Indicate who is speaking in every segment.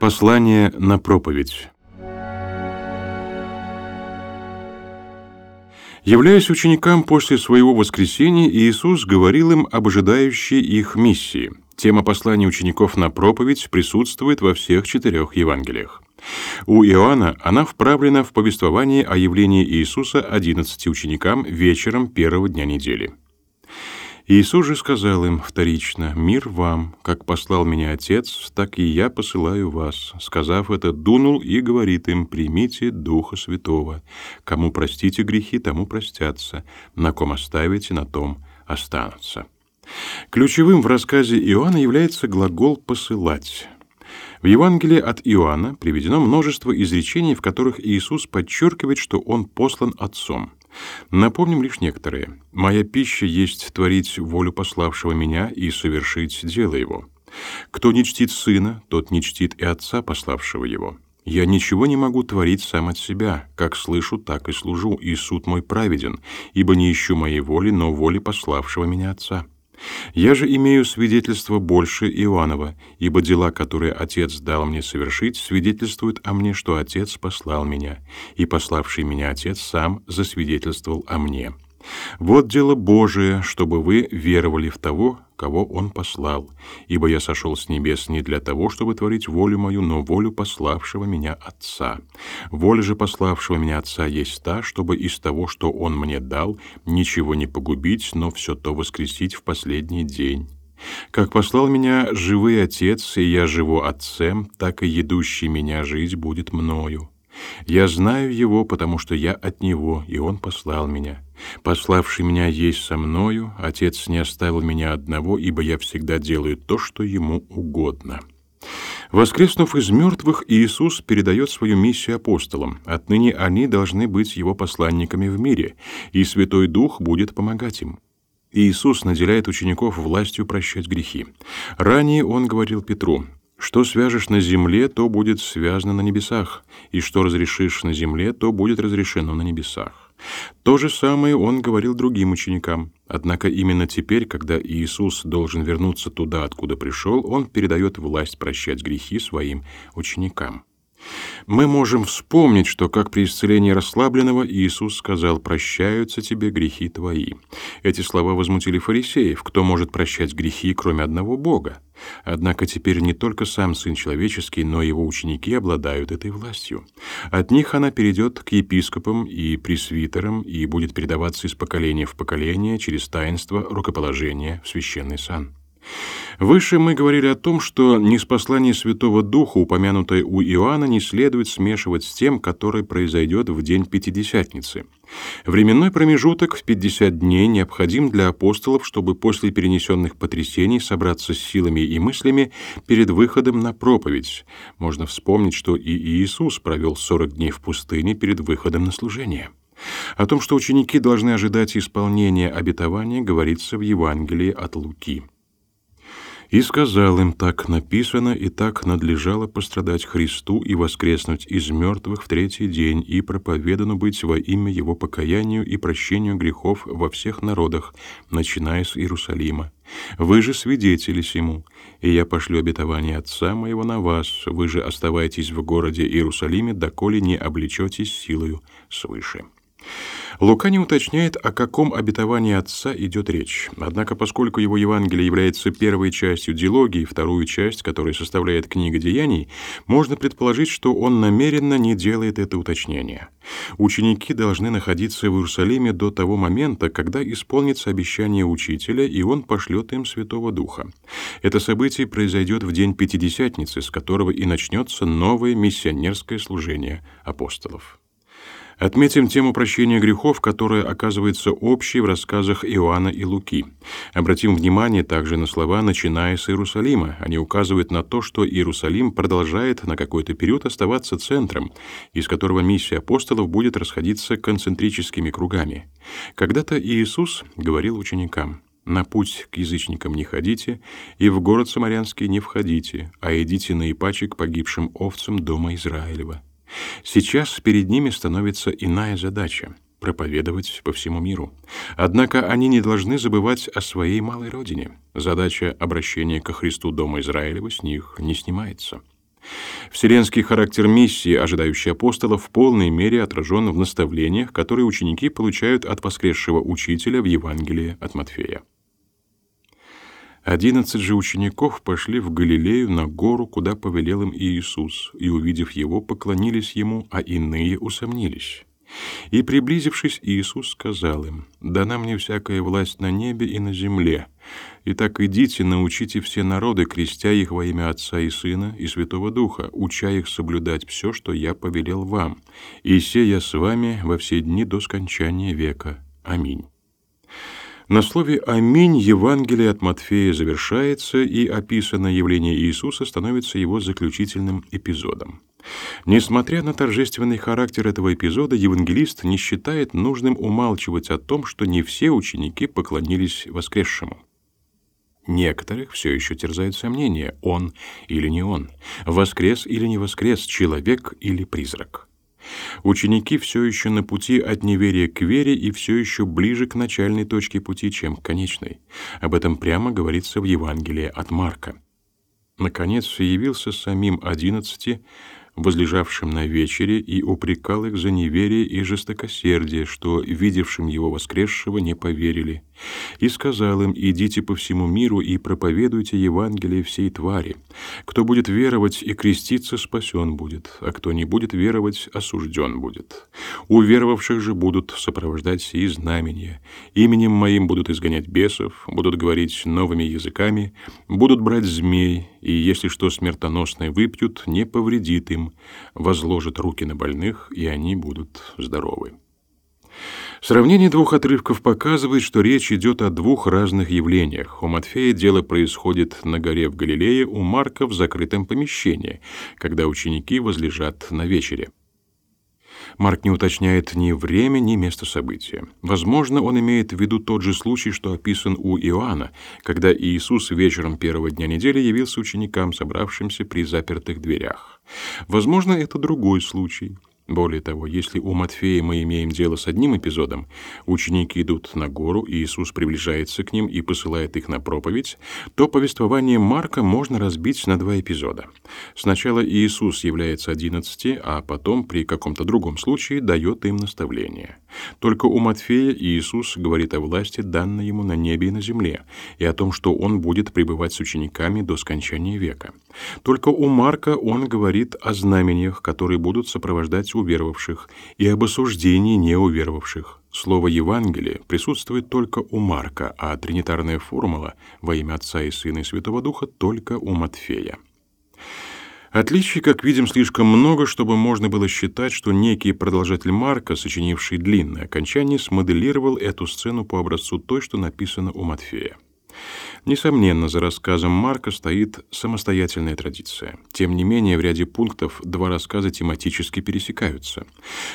Speaker 1: Послание на проповедь. Являясь ученикам после своего воскресения, Иисус говорил им об ожидающей их миссии. Тема послания учеников на проповедь присутствует во всех четырех Евангелиях. У Иоанна она вправлена в повествование о явлении Иисуса одиннадцати ученикам вечером первого дня недели. Иисус же сказал им вторично, «Мир вам, как послал меня Отец, так и я посылаю вас». Сказав это, дунул и говорит им, «Примите Духа Святого. Кому простите грехи, тому простятся. На ком оставите, на том останутся». Ключевым в рассказе Иоанна является глагол «посылать». В Евангелии от Иоанна приведено множество изречений, в которых Иисус подчеркивает, что Он послан Отцом – Напомним лишь некоторые. «Моя пища есть творить волю пославшего меня и совершить дело его. Кто не чтит сына, тот не чтит и отца, пославшего его. Я ничего не могу творить сам от себя. Как слышу, так и служу, и суд мой праведен, ибо не ищу моей воли, но воли пославшего меня отца». Я же имею свидетельство больше Иоаннова, ибо дела, которые Отец дал мне совершить, свидетельствуют о мне, что Отец послал меня, и пославший меня Отец сам засвидетельствовал о мне. Вот дело Божие, чтобы вы веровали в того, кого Он послал, ибо я сошел с небес не для того, чтобы творить волю мою, но волю пославшего меня Отца. Воля же пославшего меня Отца есть та, чтобы из того, что Он мне дал, ничего не погубить, но все то воскресить в последний день». Как послал меня живый Отец, и я живу Отцем, так и едущий меня жить будет мною. Я знаю его, потому что я от него, и он послал меня. Пославший меня есть со мною, Отец не оставил меня одного, ибо я всегда делаю то, что ему угодно». Воскреснув из мертвых, Иисус передает свою миссию апостолам. Отныне они должны быть его посланниками в мире, и Святой Дух будет помогать им. Иисус наделяет учеников властью прощать грехи. Ранее он говорил Петру, что свяжешь на земле, то будет связано на небесах, и что разрешишь на земле, то будет разрешено на небесах. То же самое он говорил другим ученикам. Однако именно теперь, когда Иисус должен вернуться туда, откуда пришел, он передает власть прощать грехи своим ученикам. Мы можем вспомнить, что как при исцелении расслабленного Иисус сказал «прощаются тебе грехи твои». Эти слова возмутили фарисеев. Кто может прощать грехи, кроме одного Бога? Однако теперь не только сам Сын Человеческий, но и его ученики обладают этой властью. От них она перейдет к епископам и пресвитерам и будет передаваться из поколения в поколение через таинство рукоположения в священный сан. Выше мы говорили о том, что неспослание Святого Духа, упомянутое у Иоанна, не следует смешивать с тем, которое произойдет в день Пятидесятницы. Временной промежуток в 50 дней необходим для апостолов, чтобы после перенесенных потрясений собраться с силами и мыслями перед выходом на проповедь. Можно вспомнить, что и Иисус провел 40 дней в пустыне перед выходом на служение. О том, что ученики должны ожидать исполнения обетования, говорится в Евангелии от Луки. И сказал им, так написано, и так надлежало пострадать Христу и воскреснуть из мертвых в третий день, и проповедано быть во имя Его покаянию и прощению грехов во всех народах, начиная с Иерусалима. Вы же свидетели сему, и я пошлю обетование Отца моего на вас, вы же оставайтесь в городе Иерусалиме, доколе не облечетесь силою свыше». Лука не уточняет, о каком обетовании Отца идет речь. Однако, поскольку его Евангелие является первой частью диалогии, вторую часть, которая составляет книга Деяний, можно предположить, что он намеренно не делает это уточнение. Ученики должны находиться в Иерусалиме до того момента, когда исполнится обещание учителя, и он пошлет им Святого Духа. Это событие произойдет в день Пятидесятницы, с которого и начнется новое миссионерское служение апостолов. Отметим тему прощения грехов, которая оказывается общей в рассказах Иоанна и Луки. Обратим внимание также на слова «начиная с Иерусалима». Они указывают на то, что Иерусалим продолжает на какой-то период оставаться центром, из которого миссия апостолов будет расходиться концентрическими кругами. Когда-то Иисус говорил ученикам «На путь к язычникам не ходите, и в город Самарянский не входите, а идите на ипачи к погибшим овцам дома Израилева». Сейчас перед ними становится иная задача — проповедовать по всему миру. Однако они не должны забывать о своей малой родине. Задача обращения ко Христу Дома Израилева с них не снимается. Вселенский характер миссии, ожидающей апостолов, в полной мере отражен в наставлениях, которые ученики получают от воскресшего учителя в Евангелии от Матфея. Одиннадцать же учеников пошли в Галилею на гору, куда повелел им Иисус, и, увидев его, поклонились ему, а иные усомнились. И, приблизившись, Иисус сказал им, «Дана мне всякая власть на небе и на земле. Итак, идите, научите все народы, крестя их во имя Отца и Сына и Святого Духа, уча их соблюдать все, что я повелел вам. И я с вами во все дни до скончания века. Аминь». На слове «Аминь» Евангелие от Матфея завершается, и описанное явление Иисуса становится его заключительным эпизодом. Несмотря на торжественный характер этого эпизода, евангелист не считает нужным умалчивать о том, что не все ученики поклонились воскресшему. Некоторых все еще терзают сомнения, он или не он, воскрес или не воскрес, человек или призрак. Ученики все еще на пути от неверия к вере и все еще ближе к начальной точке пути, чем к конечной. Об этом прямо говорится в Евангелии от Марка. Наконец явился самим одиннадцати, возлежавшим на вечере, и упрекал их за неверие и жестокосердие, что видевшим его воскресшего не поверили. И сказал им, идите по всему миру и проповедуйте Евангелие всей твари. Кто будет веровать и креститься, спасен будет, а кто не будет веровать, осужден будет. У веровавших же будут сопровождать сии знамения. Именем моим будут изгонять бесов, будут говорить новыми языками, будут брать змей, и если что смертоносное выпьют, не повредит им, возложат руки на больных, и они будут здоровы. Сравнение двух отрывков показывает, что речь идет о двух разных явлениях. У Матфея дело происходит на горе в Галилее, у Марка в закрытом помещении, когда ученики возлежат на вечере. Марк не уточняет ни время, ни место события. Возможно, он имеет в виду тот же случай, что описан у Иоанна, когда Иисус вечером первого дня недели явился ученикам, собравшимся при запертых дверях. Возможно, это другой случай — более того, если у Матфея мы имеем дело с одним эпизодом, ученики идут на гору, и Иисус приближается к ним и посылает их на проповедь, то повествование Марка можно разбить на два эпизода. Сначала Иисус является одиннадцати, а потом при каком-то другом случае дает им наставление. Только у Матфея Иисус говорит о власти, данной ему на небе и на земле, и о том, что он будет пребывать с учениками до скончания века. Только у Марка он говорит о знамениях, которые будут сопровождать уверовавших, и об осуждении неуверовавших. Слово «Евангелие» присутствует только у Марка, а тринитарная формула во имя Отца и Сына и Святого Духа только у Матфея. Отличий, как видим, слишком много, чтобы можно было считать, что некий продолжатель Марка, сочинивший длинное окончание, смоделировал эту сцену по образцу той, что написано у Матфея. Несомненно, за рассказом Марка стоит самостоятельная традиция. Тем не менее, в ряде пунктов два рассказа тематически пересекаются.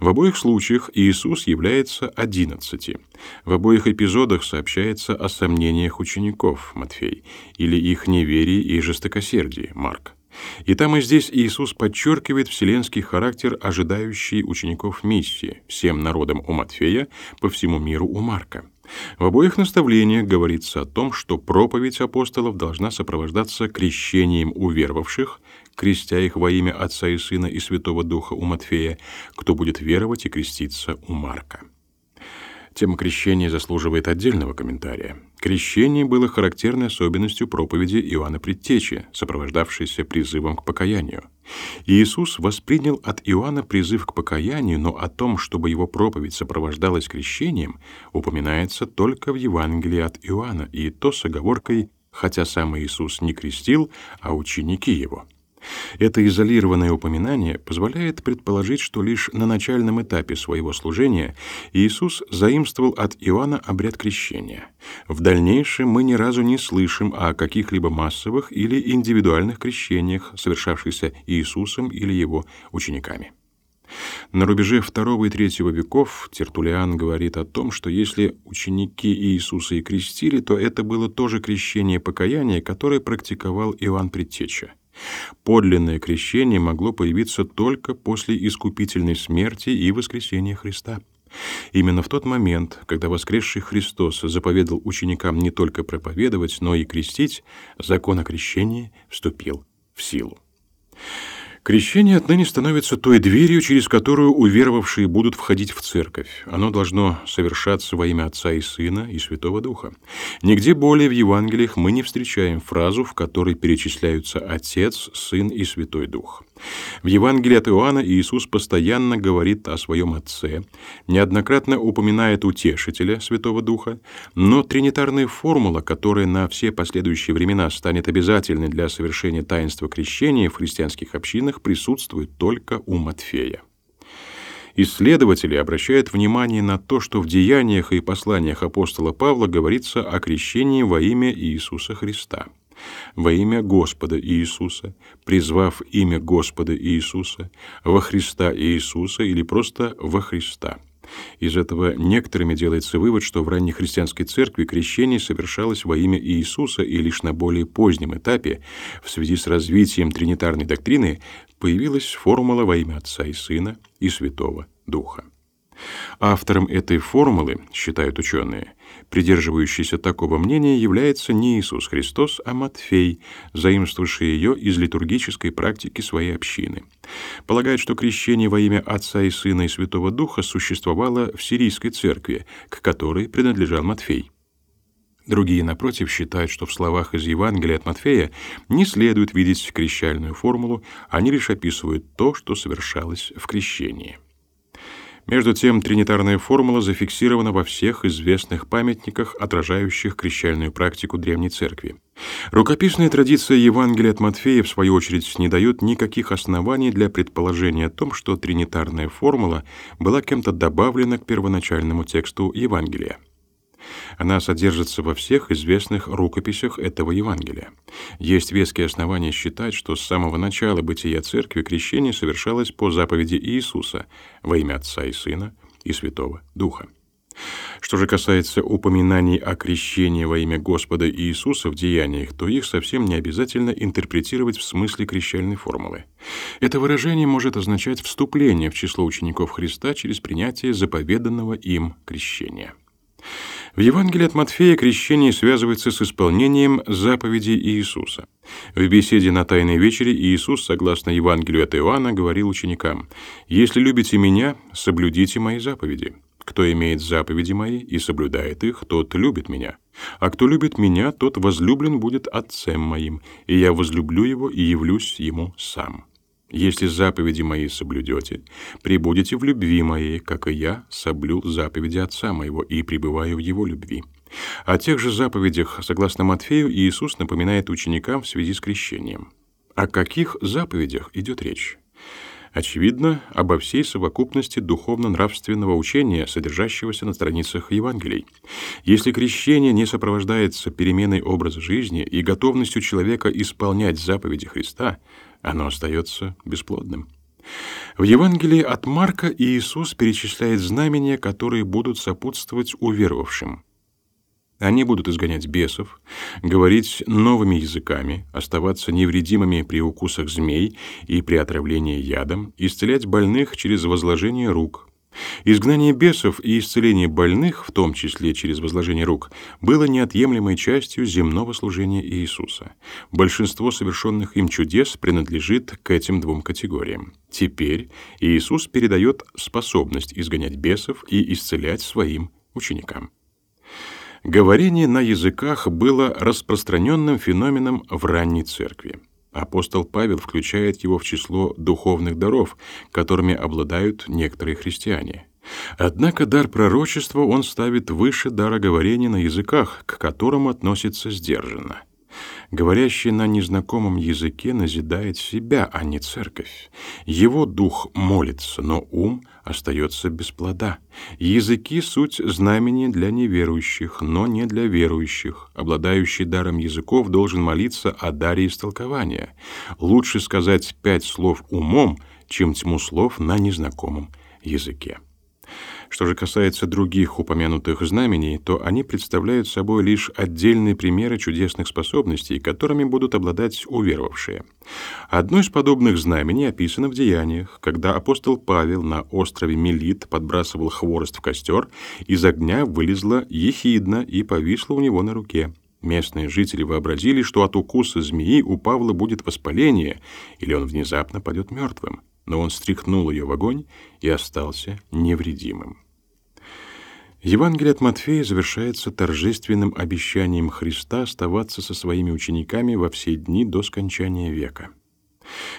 Speaker 1: В обоих случаях Иисус является одиннадцати. В обоих эпизодах сообщается о сомнениях учеников Матфей или их неверии и жестокосердии Марк. И там и здесь Иисус подчеркивает вселенский характер ожидающий учеников миссии всем народам у Матфея, по всему миру у Марка. В обоих наставлениях говорится о том, что проповедь апостолов должна сопровождаться крещением уверовавших, крестя их во имя Отца и Сына и Святого Духа у Матфея, кто будет веровать и креститься у Марка. Тема крещения заслуживает отдельного комментария. Крещение было характерной особенностью проповеди Иоанна Предтечи, сопровождавшейся призывом к покаянию. Иисус воспринял от Иоанна призыв к покаянию, но о том, чтобы его проповедь сопровождалась крещением, упоминается только в Евангелии от Иоанна, и то с оговоркой «хотя сам Иисус не крестил, а ученики его». Это изолированное упоминание позволяет предположить, что лишь на начальном этапе своего служения Иисус заимствовал от Иоанна обряд крещения. В дальнейшем мы ни разу не слышим о каких-либо массовых или индивидуальных крещениях, совершавшихся Иисусом или его учениками. На рубеже II и III веков Тертулиан говорит о том, что если ученики Иисуса и крестили, то это было то же крещение покаяния, которое практиковал Иоанн Предтеча. Подлинное крещение могло появиться только после искупительной смерти и воскресения Христа. Именно в тот момент, когда воскресший Христос заповедал ученикам не только проповедовать, но и крестить, закон о крещении вступил в силу. Крещение отныне становится той дверью, через которую уверовавшие будут входить в церковь. Оно должно совершаться во имя Отца и Сына и Святого Духа. Нигде более в Евангелиях мы не встречаем фразу, в которой перечисляются Отец, Сын и Святой Дух. В Евангелии от Иоанна Иисус постоянно говорит о своем Отце, неоднократно упоминает Утешителя, Святого Духа, но тринитарная формула, которая на все последующие времена станет обязательной для совершения таинства крещения в христианских общинах, присутствует только у Матфея. Исследователи обращают внимание на то, что в деяниях и посланиях апостола Павла говорится о крещении во имя Иисуса Христа – во имя Господа Иисуса, призвав имя Господа Иисуса, во Христа Иисуса или просто во Христа. Из этого некоторыми делается вывод, что в ранней христианской церкви крещение совершалось во имя Иисуса и лишь на более позднем этапе, в связи с развитием тринитарной доктрины, появилась формула во имя Отца и Сына и Святого Духа. Автором этой формулы, считают ученые, придерживающийся такого мнения, является не Иисус Христос, а Матфей, заимствовавший ее из литургической практики своей общины. Полагают, что крещение во имя Отца и Сына и Святого Духа существовало в сирийской церкви, к которой принадлежал Матфей. Другие, напротив, считают, что в словах из Евангелия от Матфея не следует видеть крещальную формулу, они лишь описывают то, что совершалось в крещении. Между тем, тринитарная формула зафиксирована во всех известных памятниках, отражающих крещальную практику Древней Церкви. Рукописная традиция Евангелия от Матфея, в свою очередь, не дает никаких оснований для предположения о том, что тринитарная формула была кем-то добавлена к первоначальному тексту Евангелия. Она содержится во всех известных рукописях этого Евангелия. Есть веские основания считать, что с самого начала бытия церкви крещение совершалось по заповеди Иисуса во имя Отца и Сына и Святого Духа. Что же касается упоминаний о крещении во имя Господа Иисуса в деяниях, то их совсем не обязательно интерпретировать в смысле крещальной формулы. Это выражение может означать вступление в число учеников Христа через принятие заповеданного им крещения. В Евангелии от Матфея крещение связывается с исполнением заповедей Иисуса. В беседе на Тайной вечере Иисус, согласно Евангелию от Иоанна, говорил ученикам, «Если любите Меня, соблюдите Мои заповеди. Кто имеет заповеди Мои и соблюдает их, тот любит Меня. А кто любит Меня, тот возлюблен будет Отцем Моим, и Я возлюблю Его и явлюсь Ему сам». Если заповеди мои соблюдете, прибудете в любви моей, как и я соблюл заповеди Отца моего и пребываю в Его любви». О тех же заповедях, согласно Матфею, Иисус напоминает ученикам в связи с крещением. О каких заповедях идет речь? Очевидно, обо всей совокупности духовно-нравственного учения, содержащегося на страницах Евангелий. Если крещение не сопровождается переменой образа жизни и готовностью человека исполнять заповеди Христа, оно остается бесплодным. В Евангелии от Марка Иисус перечисляет знамения, которые будут сопутствовать уверовавшим. Они будут изгонять бесов, говорить новыми языками, оставаться невредимыми при укусах змей и при отравлении ядом, исцелять больных через возложение рук, Изгнание бесов и исцеление больных, в том числе через возложение рук, было неотъемлемой частью земного служения Иисуса. Большинство совершенных им чудес принадлежит к этим двум категориям. Теперь Иисус передает способность изгонять бесов и исцелять своим ученикам. Говорение на языках было распространенным феноменом в ранней церкви. Апостол Павел включает его в число духовных даров, которыми обладают некоторые христиане. Однако дар пророчества он ставит выше дара говорения на языках, к которому относится сдержанно. Говорящий на незнакомом языке назидает себя, а не церковь. Его дух молится, но ум остается без плода. Языки — суть знамения для неверующих, но не для верующих. Обладающий даром языков должен молиться о даре истолкования. Лучше сказать пять слов умом, чем тьму слов на незнакомом языке. Что же касается других упомянутых знамений, то они представляют собой лишь отдельные примеры чудесных способностей, которыми будут обладать уверовавшие. Одно из подобных знамений описано в Деяниях, когда апостол Павел на острове Мелит подбрасывал хворост в костер, из огня вылезла ехидна и повисла у него на руке. Местные жители вообразили, что от укуса змеи у Павла будет воспаление, или он внезапно падет мертвым. Но он стряхнул ее в огонь и остался невредимым. Евангелие от Матфея завершается торжественным обещанием Христа оставаться со своими учениками во все дни до скончания века.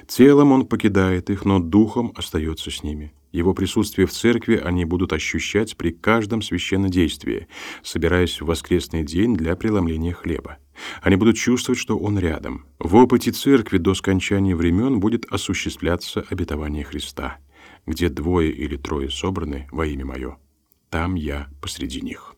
Speaker 1: Телом он покидает их, но духом остается с ними. Его присутствие в церкви они будут ощущать при каждом священнодействии, собираясь в воскресный день для преломления хлеба. Они будут чувствовать, что он рядом. В опыте церкви до скончания времен будет осуществляться обетование Христа. Где двое или трое собраны во имя Мое, там я посреди них.